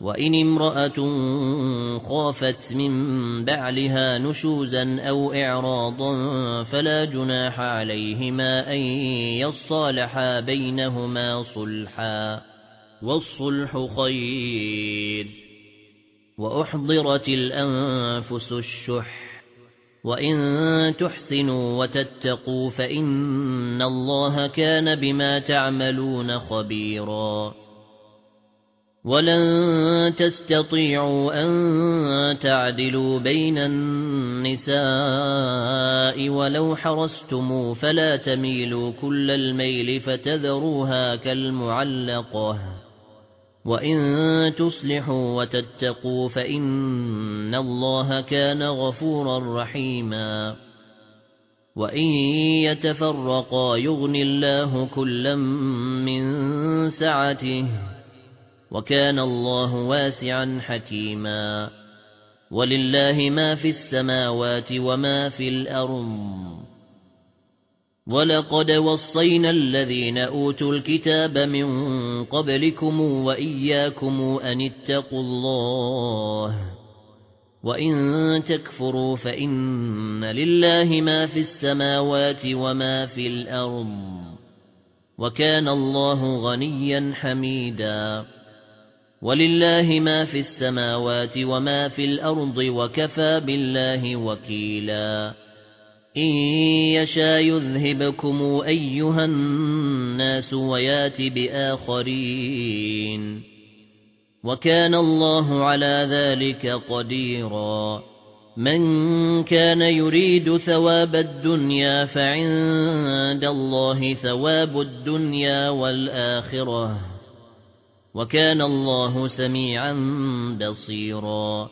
وَإِنِ امْرَأَةٌ خَافَتْ مِنْ بَعْلِهَا نُشُوزًا أَوْ إِعْرَاضًا فَلَا جُنَاحَ عَلَيْهِمَا أَنْ يَصَّالَحَا بَيْنَهُمَا صُلْحًا وَالصُّلْحُ خَيْرٌ وَأُحْضِرَتِ الْأَنْفُسُ الشُّحَّ وَإِن تُحْسِنُوا وَتَتَّقُوا فَإِنَّ اللَّهَ كَانَ بِمَا تَعْمَلُونَ خَبِيرًا وَلَن تَسْتَطِيعُوا أَن تَعْدِلُوا بَيْنَ النِّسَاءِ وَلَوْ حَرَصْتُمْ فَلَا تَمِيلُوا كُلَّ الْمَيْلِ فَتَذَرُوهَا كَالْمُعَلَّقَةِ وَإِن تُصْلِحُوا وَتَتَّقُوا فَإِنَّ اللَّهَ كَانَ غَفُورًا رَّحِيمًا وَإِن يَتَفَرَّقَا يُغْنِ اللَّهُ كُلًّا مِّن سَعَتِهِ وَكَانَ اللَّهُ وَاسِعًا حَكِيمًا. وَلِلَّهِ مَا فِي السَّمَاوَاتِ وَمَا فِي الْأَرْضِ. وَلَقَدْ وَصَّيْنَا الَّذِينَ أُوتُوا الْكِتَابَ مِنْ قَبْلِكُمْ وَإِيَّاكُمْ أَنِ اتَّقُوا اللَّهَ. وَإِن تَكْفُرُوا فَإِنَّ لِلَّهِ مَا فِي السَّمَاوَاتِ وَمَا في الْأَرْضِ. وَكَانَ اللَّهُ غَنِيًّا حَمِيدًا. وَلِلَّهِ مَا فِي السَّمَاوَاتِ وَمَا فِي الْأَرْضِ وَكَفَى بِاللَّهِ وَكِيلًا. إِن يَشَاء يُذْهِبْكُمْ أَيُّهَا النَّاسُ وَيَأْتِ بِآخَرِينَ. وَكَانَ اللَّهُ عَلَى ذَلِكَ قَدِيرًا. مَنْ كَانَ يُرِيدُ ثَوَابَ الدُّنْيَا فَعِندَ اللَّهِ ثَوَابُ الدُّنْيَا وَالْآخِرَةِ. وَكَانَ اللَّهُ سَمِيعًا بَصِيرًا